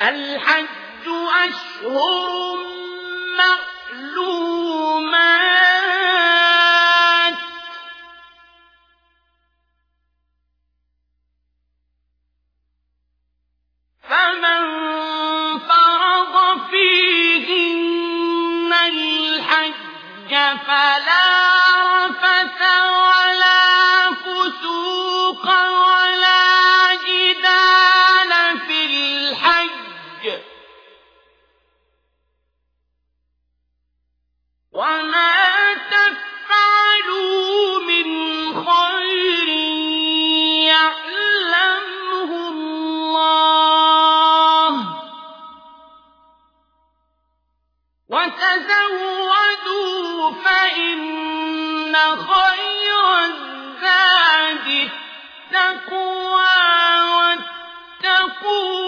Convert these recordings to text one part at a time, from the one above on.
الحج أشهر معلومات فمن فرض فيهن الحج فلا وتزودوا فإن خير الزاد التقوى واتقون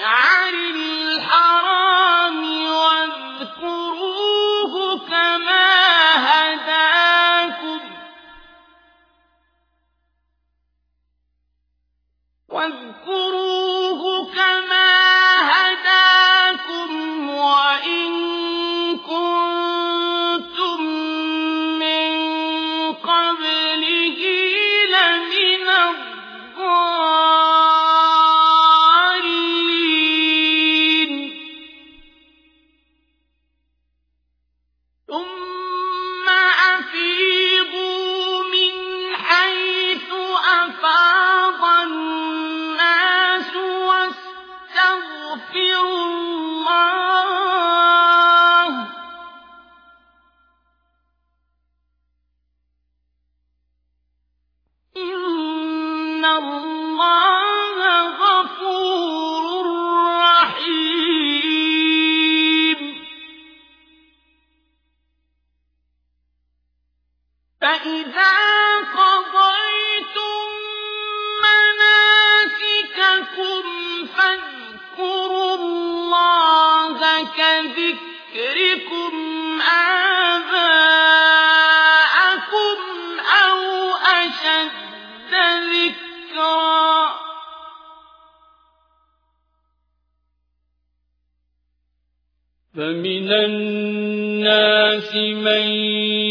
واذكروه فإذا قضيتم مناسككم فاذكروا الله كذكركم آباءكم أو أشد ذكرا فمن الناس من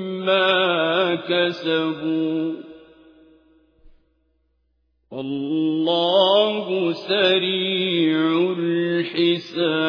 كسبوا والله سريع الحساب